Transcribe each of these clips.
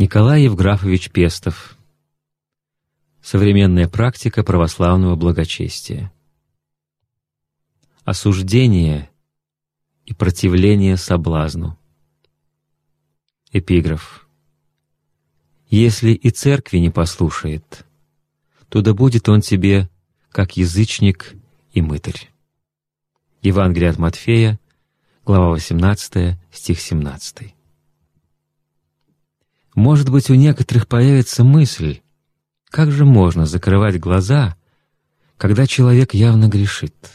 Николай Евграфович Пестов. Современная практика православного благочестия. Осуждение и противление соблазну. Эпиграф. «Если и церкви не послушает, то да будет он тебе, как язычник и мытарь». Евангелие от Матфея, глава 18, стих 17. Может быть, у некоторых появится мысль, как же можно закрывать глаза, когда человек явно грешит?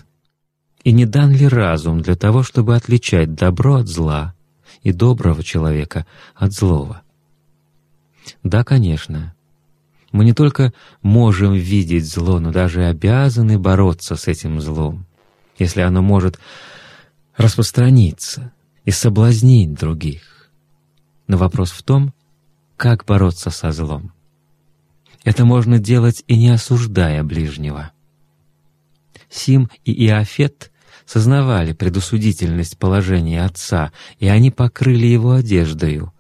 И не дан ли разум для того, чтобы отличать добро от зла и доброго человека от злого? Да, конечно. Мы не только можем видеть зло, но даже обязаны бороться с этим злом, если оно может распространиться и соблазнить других. Но вопрос в том, как бороться со злом. Это можно делать и не осуждая ближнего. Сим и Иофет сознавали предусудительность положения отца, и они покрыли его одеждою.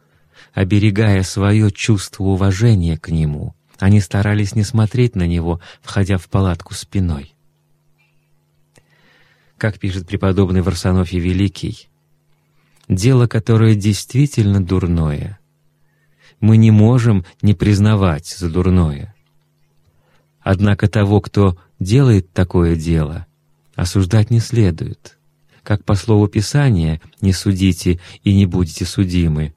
Оберегая свое чувство уважения к нему, они старались не смотреть на него, входя в палатку спиной. Как пишет преподобный Варсонофий Великий, «Дело, которое действительно дурное — мы не можем не признавать за дурное. Однако того, кто делает такое дело, осуждать не следует. Как по слову Писания «не судите и не будете судимы»,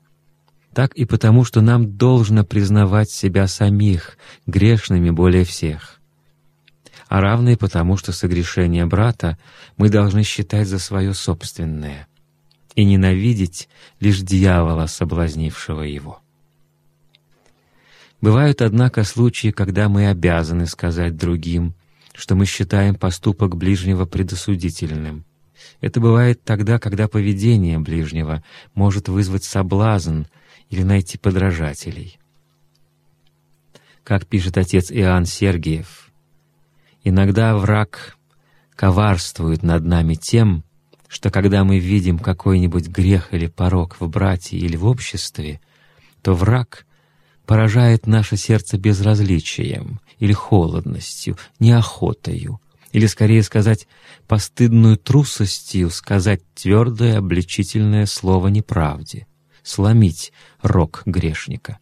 так и потому, что нам должно признавать себя самих грешными более всех. А равно и потому, что согрешение брата мы должны считать за свое собственное и ненавидеть лишь дьявола, соблазнившего его. Бывают, однако, случаи, когда мы обязаны сказать другим, что мы считаем поступок ближнего предосудительным. Это бывает тогда, когда поведение ближнего может вызвать соблазн или найти подражателей. Как пишет отец Иоанн Сергиев, «Иногда враг коварствует над нами тем, что когда мы видим какой-нибудь грех или порок в брате или в обществе, то враг поражает наше сердце безразличием или холодностью, неохотою, или, скорее сказать, постыдную трусостью сказать твердое обличительное слово неправде, сломить рог грешника.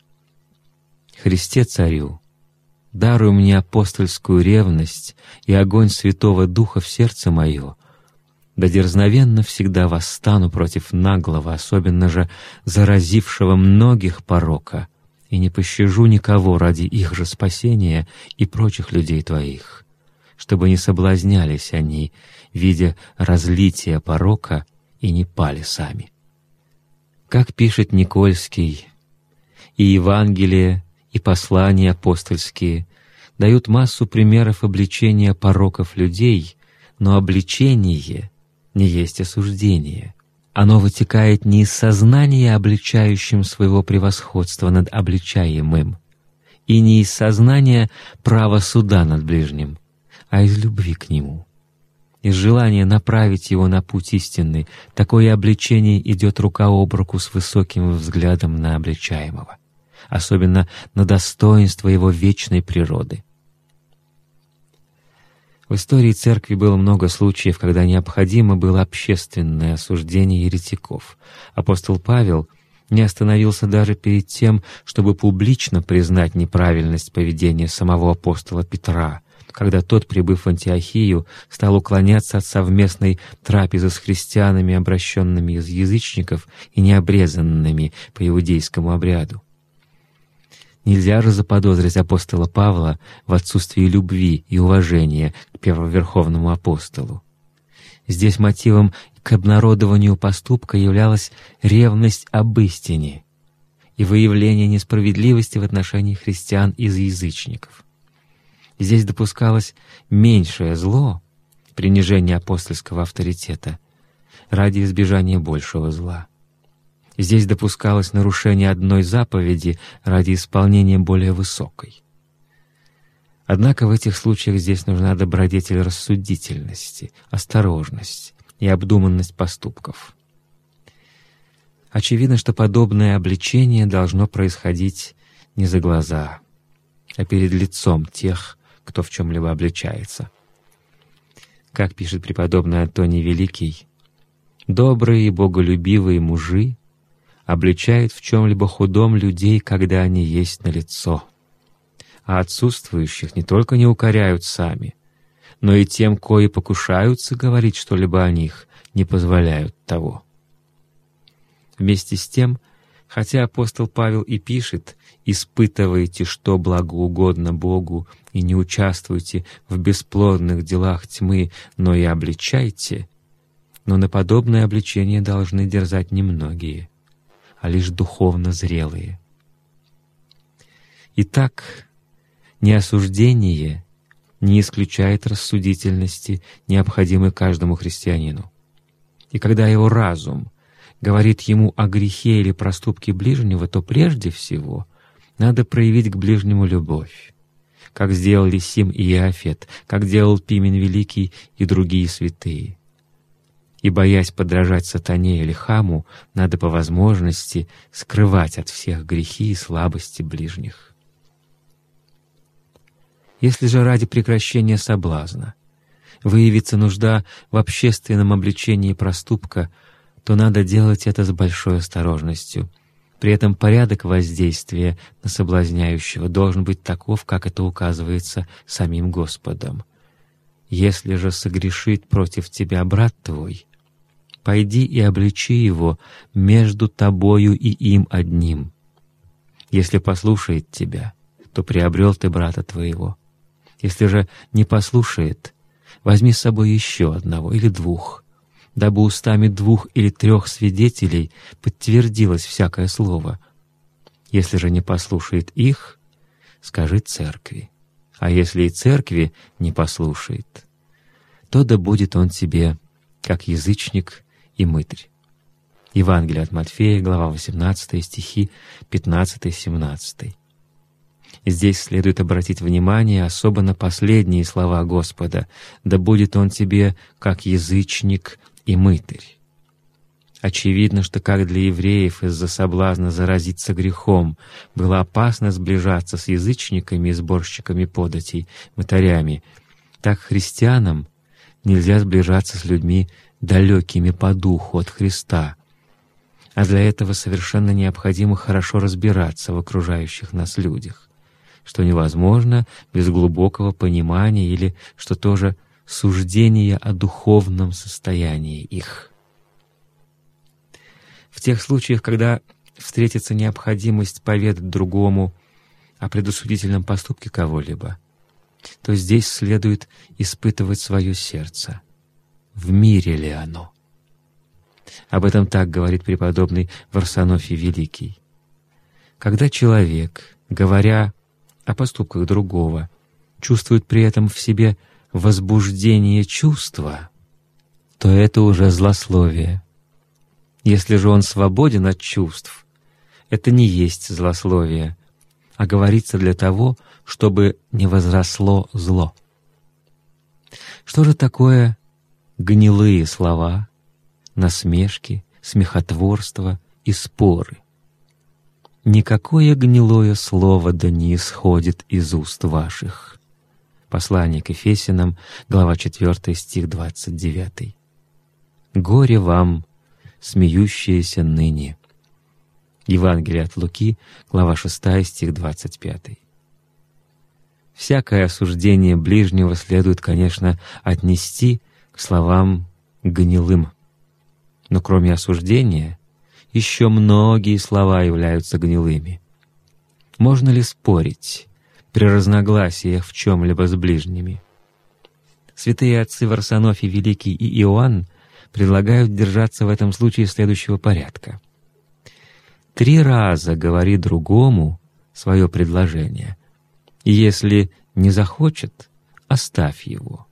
Христе Царю, даруй мне апостольскую ревность и огонь Святого Духа в сердце мое, да дерзновенно всегда восстану против наглого, особенно же заразившего многих порока — и не пощажу никого ради их же спасения и прочих людей Твоих, чтобы не соблазнялись они, видя разлитие порока, и не пали сами. Как пишет Никольский, и Евангелие, и послания апостольские дают массу примеров обличения пороков людей, но обличение не есть осуждение. Оно вытекает не из сознания, обличающим своего превосходства над обличаемым, и не из сознания права суда над ближним, а из любви к нему. Из желания направить его на путь истинный, такое обличение идет рука об руку с высоким взглядом на обличаемого, особенно на достоинство его вечной природы. В истории церкви было много случаев, когда необходимо было общественное осуждение еретиков. Апостол Павел не остановился даже перед тем, чтобы публично признать неправильность поведения самого апостола Петра, когда тот, прибыв в Антиохию, стал уклоняться от совместной трапезы с христианами, обращенными из язычников и необрезанными по иудейскому обряду. Нельзя же заподозрить апостола Павла в отсутствии любви и уважения к первоверховному апостолу. Здесь мотивом к обнародованию поступка являлась ревность об истине и выявление несправедливости в отношении христиан из язычников. Здесь допускалось меньшее зло, принижение апостольского авторитета, ради избежания большего зла. Здесь допускалось нарушение одной заповеди ради исполнения более высокой. Однако в этих случаях здесь нужна добродетель рассудительности, осторожность и обдуманность поступков. Очевидно, что подобное обличение должно происходить не за глаза, а перед лицом тех, кто в чем-либо обличается. Как пишет преподобный Антоний Великий, «Добрые и боголюбивые мужи обличают в чем-либо худом людей, когда они есть на лицо, а отсутствующих не только не укоряют сами, но и тем, кои покушаются говорить что-либо о них, не позволяют того». Вместе с тем, хотя апостол Павел и пишет «испытывайте, что благоугодно Богу, и не участвуйте в бесплодных делах тьмы, но и обличайте», но на подобное обличение должны дерзать немногие, а лишь духовно зрелые. Итак, неосуждение не исключает рассудительности, необходимой каждому христианину. И когда его разум — говорит ему о грехе или проступке ближнего, то прежде всего надо проявить к ближнему любовь, как сделали Сим и Иофет, как делал Пимен Великий и другие святые. И, боясь подражать сатане или хаму, надо по возможности скрывать от всех грехи и слабости ближних. Если же ради прекращения соблазна выявится нужда в общественном обличении проступка — то надо делать это с большой осторожностью. При этом порядок воздействия на соблазняющего должен быть таков, как это указывается самим Господом. «Если же согрешит против тебя брат твой, пойди и обличи его между тобою и им одним. Если послушает тебя, то приобрел ты брата твоего. Если же не послушает, возьми с собой еще одного или двух, дабы устами двух или трех свидетелей подтвердилось всякое слово. Если же не послушает их, скажи церкви. А если и церкви не послушает, то да будет он тебе, как язычник и мытарь. Евангелие от Матфея, глава 18, стихи 15-17. Здесь следует обратить внимание особо на последние слова Господа «Да будет он тебе, как язычник и мытарь. Очевидно, что как для евреев из-за соблазна заразиться грехом было опасно сближаться с язычниками и сборщиками податей, мытарями, так христианам нельзя сближаться с людьми, далекими по духу от Христа, а для этого совершенно необходимо хорошо разбираться в окружающих нас людях, что невозможно без глубокого понимания или, что тоже суждения о духовном состоянии их. В тех случаях, когда встретится необходимость поведать другому о предусудительном поступке кого-либо, то здесь следует испытывать свое сердце. В мире ли оно? Об этом так говорит преподобный Варсонофий Великий. Когда человек, говоря о поступках другого, чувствует при этом в себе возбуждение чувства, то это уже злословие. Если же он свободен от чувств, это не есть злословие, а говорится для того, чтобы не возросло зло. Что же такое гнилые слова, насмешки, смехотворство и споры? Никакое гнилое слово да не исходит из уст ваших. Послание к Ефесянам, глава 4, стих 29. «Горе вам, смеющиеся ныне». Евангелие от Луки, глава 6, стих 25. Всякое осуждение ближнего следует, конечно, отнести словам гнилым. Но кроме осуждения, еще многие слова являются гнилыми. Можно ли спорить при разногласиях в чем-либо с ближними. Святые отцы Варсонофий Великий и Иоанн предлагают держаться в этом случае следующего порядка. Три раза говори другому свое предложение, и если не захочет, оставь его,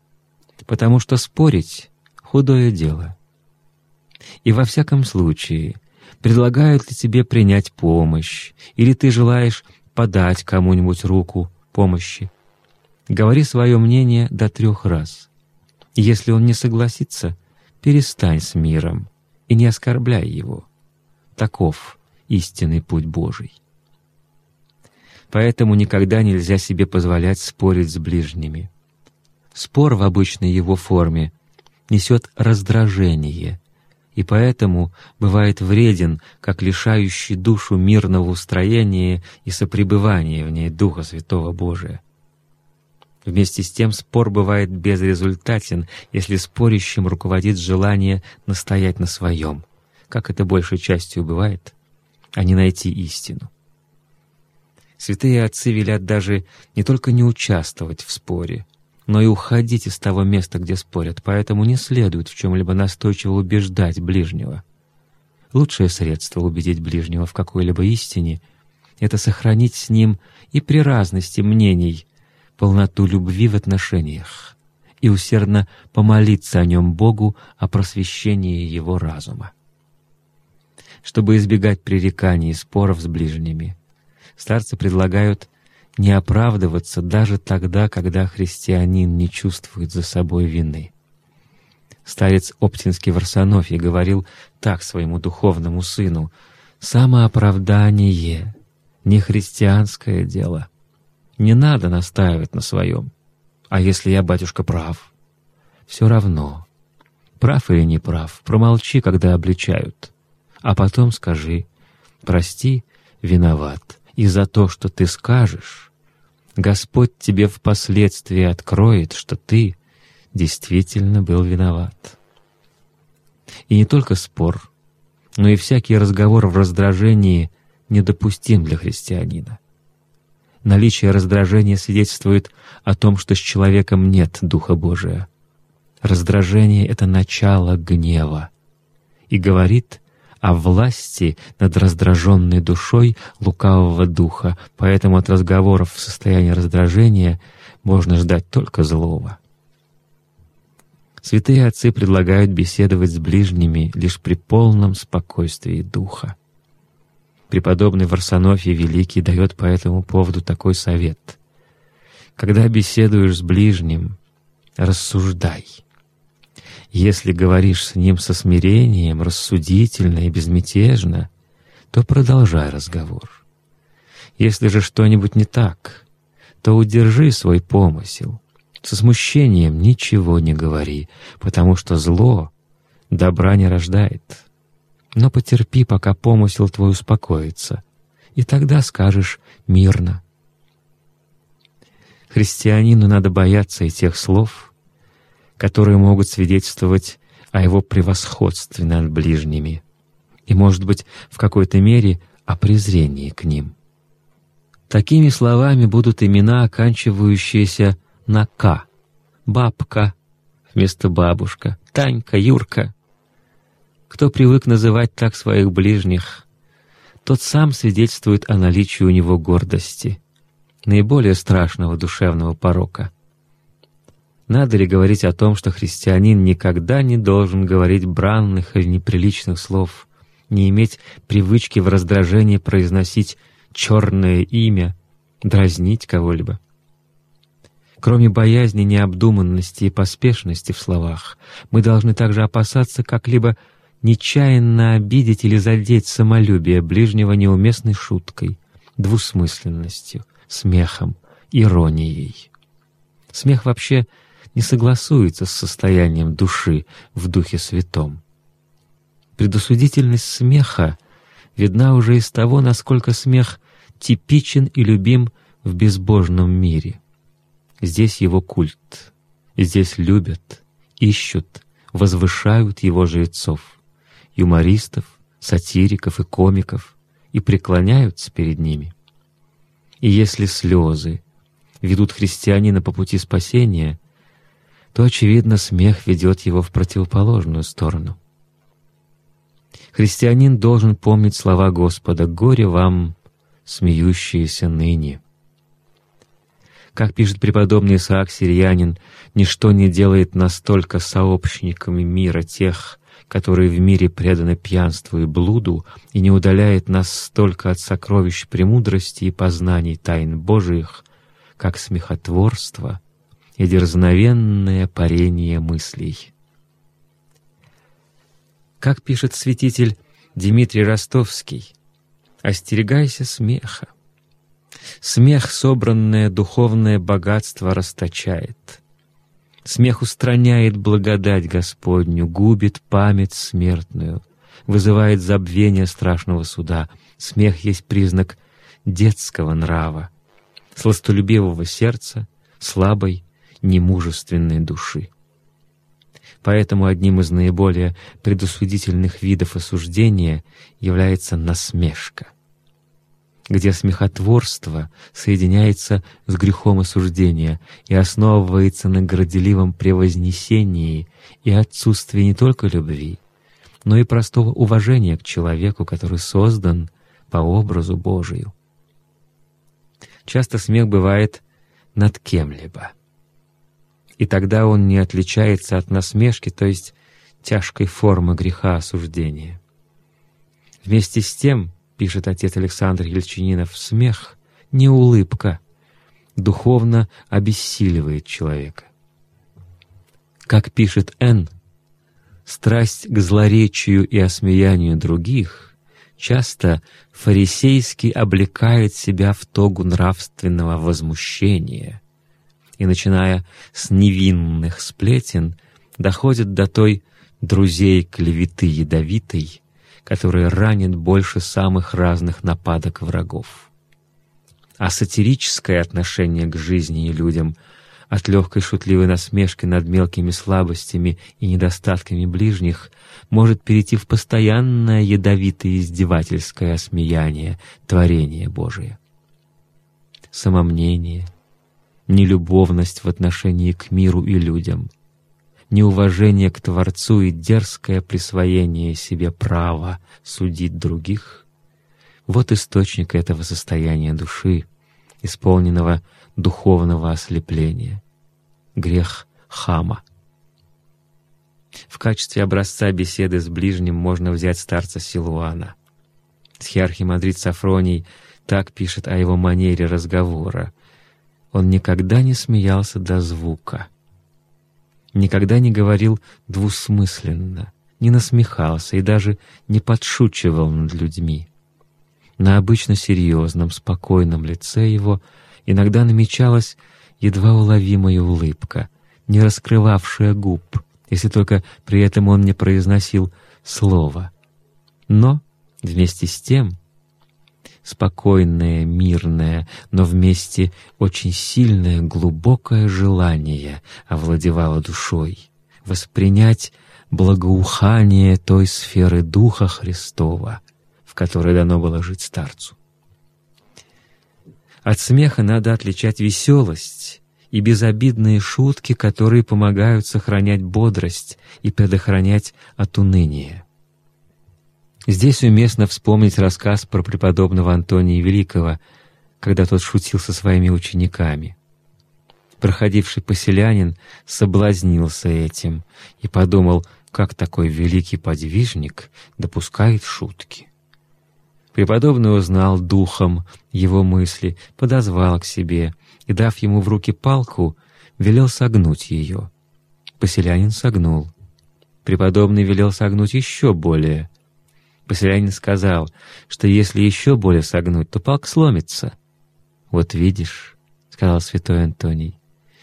потому что спорить — худое дело. И во всяком случае, предлагают ли тебе принять помощь, или ты желаешь подать кому-нибудь руку, помощи. Говори свое мнение до трех раз. Если он не согласится, перестань с миром и не оскорбляй его. таков истинный путь Божий. Поэтому никогда нельзя себе позволять спорить с ближними. Спор в обычной его форме несет раздражение, и поэтому бывает вреден, как лишающий душу мирного устроения и сопребывания в ней Духа Святого Божия. Вместе с тем спор бывает безрезультатен, если спорящим руководит желание настоять на своем, как это большей частью бывает, а не найти истину. Святые отцы велят даже не только не участвовать в споре, но и уходить из того места, где спорят, поэтому не следует в чем-либо настойчиво убеждать ближнего. Лучшее средство убедить ближнего в какой-либо истине — это сохранить с ним и при разности мнений полноту любви в отношениях и усердно помолиться о нем Богу о просвещении его разума. Чтобы избегать пререканий и споров с ближними, старцы предлагают не оправдываться даже тогда, когда христианин не чувствует за собой вины. Старец Оптинский в Арсенофе говорил так своему духовному сыну «Самооправдание — не христианское дело. Не надо настаивать на своем. А если я, батюшка, прав? Все равно. Прав или не прав, промолчи, когда обличают. А потом скажи «Прости, виноват» и за то, что ты скажешь, Господь тебе впоследствии откроет, что ты действительно был виноват. И не только спор, но и всякий разговор в раздражении недопустим для христианина. Наличие раздражения свидетельствует о том, что с человеком нет Духа Божия. Раздражение — это начало гнева и говорит о власти над раздраженной душой лукавого духа, поэтому от разговоров в состоянии раздражения можно ждать только злого. Святые отцы предлагают беседовать с ближними лишь при полном спокойствии духа. Преподобный Варсонофий Великий дает по этому поводу такой совет. Когда беседуешь с ближним, рассуждай — если говоришь с ним со смирением, рассудительно и безмятежно, то продолжай разговор. Если же что-нибудь не так, то удержи свой помысел. Со смущением ничего не говори, потому что зло добра не рождает. Но потерпи, пока помысел твой успокоится, и тогда скажешь мирно. Христианину надо бояться и тех слов, которые могут свидетельствовать о его превосходстве над ближними и, может быть, в какой-то мере о презрении к ним. Такими словами будут имена, оканчивающиеся на «к» — бабка вместо бабушка, Танька, Юрка. Кто привык называть так своих ближних, тот сам свидетельствует о наличии у него гордости, наиболее страшного душевного порока. Надо ли говорить о том, что христианин никогда не должен говорить бранных или неприличных слов, не иметь привычки в раздражении произносить черное имя, дразнить кого-либо? Кроме боязни необдуманности и поспешности в словах, мы должны также опасаться как-либо нечаянно обидеть или задеть самолюбие ближнего неуместной шуткой, двусмысленностью, смехом, иронией. Смех вообще — не согласуется с состоянием души в Духе Святом. Предосудительность смеха видна уже из того, насколько смех типичен и любим в безбожном мире. Здесь его культ, здесь любят, ищут, возвышают его жрецов, юмористов, сатириков и комиков, и преклоняются перед ними. И если слезы ведут христианина по пути спасения, то, очевидно, смех ведет его в противоположную сторону. Христианин должен помнить слова Господа «Горе вам, смеющиеся ныне». Как пишет преподобный Исаак Сирианин, ничто не делает настолько сообщниками мира тех, которые в мире преданы пьянству и блуду, и не удаляет нас столько от сокровищ премудрости и познаний тайн Божиих, как смехотворство и дерзновенное парение мыслей. Как пишет святитель Дмитрий Ростовский, остерегайся смеха. Смех собранное духовное богатство расточает. Смех устраняет благодать Господню, губит память смертную, вызывает забвение страшного суда. Смех есть признак детского нрава, сластолюбивого сердца, слабой, немужественной души. Поэтому одним из наиболее предусудительных видов осуждения является насмешка, где смехотворство соединяется с грехом осуждения и основывается на горделивом превознесении и отсутствии не только любви, но и простого уважения к человеку, который создан по образу Божию. Часто смех бывает над кем-либо — и тогда он не отличается от насмешки, то есть тяжкой формы греха осуждения. Вместе с тем, пишет отец Александр Ельчининов, смех — не улыбка, духовно обессиливает человека. Как пишет Н., страсть к злоречию и осмеянию других часто фарисейски облекает себя в тогу нравственного возмущения — и, начиная с невинных сплетен, доходит до той друзей клеветы ядовитой, которая ранит больше самых разных нападок врагов. А сатирическое отношение к жизни и людям от легкой шутливой насмешки над мелкими слабостями и недостатками ближних может перейти в постоянное ядовитое издевательское осмеяние творения Божия. Самомнение, нелюбовность в отношении к миру и людям, неуважение к Творцу и дерзкое присвоение себе права судить других — вот источник этого состояния души, исполненного духовного ослепления, грех хама. В качестве образца беседы с ближним можно взять старца Силуана. Схиархимандрит Сафроний так пишет о его манере разговора — он никогда не смеялся до звука, никогда не говорил двусмысленно, не насмехался и даже не подшучивал над людьми. На обычно серьезном, спокойном лице его иногда намечалась едва уловимая улыбка, не раскрывавшая губ, если только при этом он не произносил слова. Но, вместе с тем, спокойное, мирное, но вместе очень сильное, глубокое желание овладевало душой, воспринять благоухание той сферы Духа Христова, в которой дано было жить старцу. От смеха надо отличать веселость и безобидные шутки, которые помогают сохранять бодрость и предохранять от уныния. Здесь уместно вспомнить рассказ про преподобного Антония Великого, когда тот шутил со своими учениками. Проходивший поселянин соблазнился этим и подумал, как такой великий подвижник допускает шутки. Преподобный узнал духом его мысли, подозвал к себе и, дав ему в руки палку, велел согнуть ее. Поселянин согнул. Преподобный велел согнуть еще более — Поселянин сказал, что если еще более согнуть, то палка сломится. «Вот видишь», — сказал святой Антоний,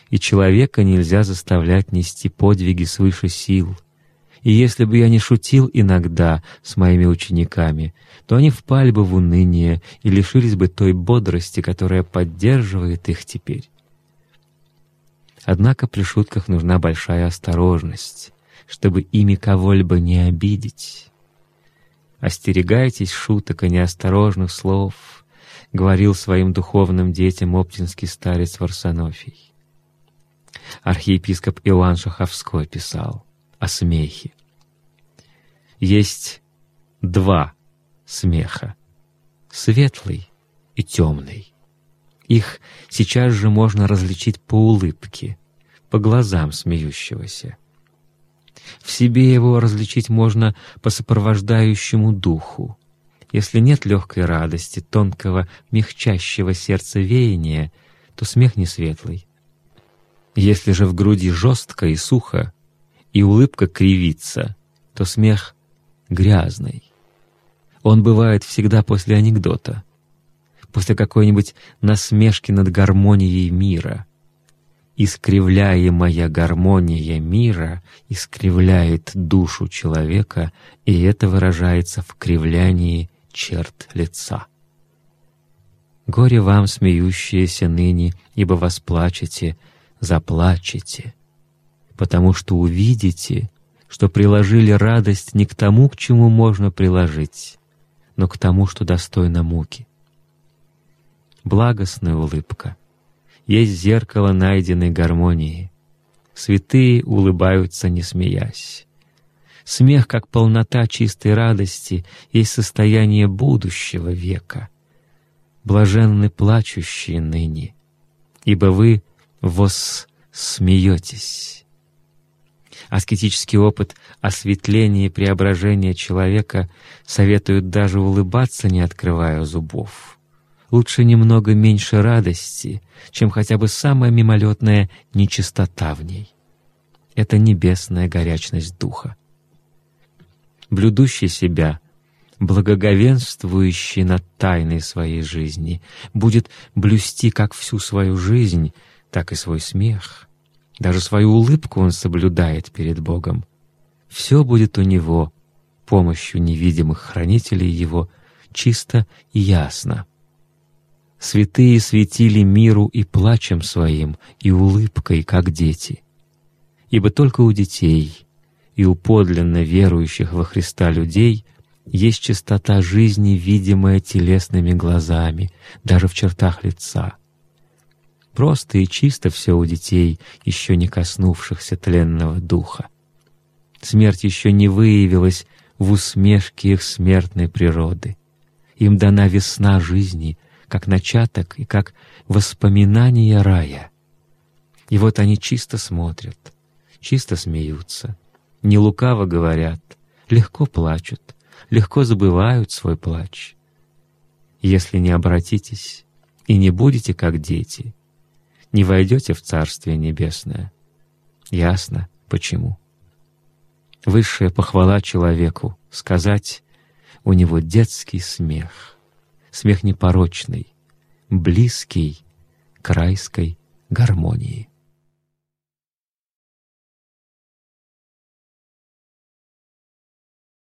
«и человека нельзя заставлять нести подвиги свыше сил. И если бы я не шутил иногда с моими учениками, то они впали бы в уныние и лишились бы той бодрости, которая поддерживает их теперь». Однако при шутках нужна большая осторожность, чтобы ими кого-либо не обидеть. «Остерегайтесь шуток и неосторожных слов», — говорил своим духовным детям оптинский старец Варсонофий. Архиепископ Иоанн Шаховской писал о смехе. Есть два смеха — светлый и темный. Их сейчас же можно различить по улыбке, по глазам смеющегося. В себе его различить можно по сопровождающему духу. Если нет легкой радости, тонкого, мягчащего сердца веяния, то смех не светлый. Если же в груди жестко и сухо, и улыбка кривится, то смех грязный, Он бывает всегда после анекдота, после какой-нибудь насмешки над гармонией мира. Искривляемая гармония мира искривляет душу человека, и это выражается в кривлянии черт лица. Горе вам, смеющиеся ныне, ибо восплачете, заплачете, потому что увидите, что приложили радость не к тому, к чему можно приложить, но к тому, что достойно муки. Благостная улыбка есть зеркало найденной гармонии. Святые улыбаются, не смеясь. Смех, как полнота чистой радости, есть состояние будущего века. Блаженны плачущие ныне, ибо вы вос смеетесь. Аскетический опыт осветления и преображения человека советует даже улыбаться, не открывая зубов. Лучше немного меньше радости, чем хотя бы самая мимолетная нечистота в ней. Это небесная горячность духа. Блюдущий себя, благоговенствующий над тайной своей жизни, будет блюсти как всю свою жизнь, так и свой смех. Даже свою улыбку он соблюдает перед Богом. Все будет у него, помощью невидимых хранителей его, чисто и ясно. Святые светили миру и плачем своим, и улыбкой, как дети. Ибо только у детей и у подлинно верующих во Христа людей есть чистота жизни, видимая телесными глазами, даже в чертах лица. Просто и чисто все у детей, еще не коснувшихся тленного духа. Смерть еще не выявилась в усмешке их смертной природы. Им дана весна жизни — как начаток и как воспоминание рая. И вот они чисто смотрят, чисто смеются, не лукаво говорят, легко плачут, легко забывают свой плач. Если не обратитесь и не будете как дети, не войдете в Царствие Небесное. Ясно, почему. Высшая похвала человеку — сказать, у него детский смех — смех непорочный, близкий к райской гармонии.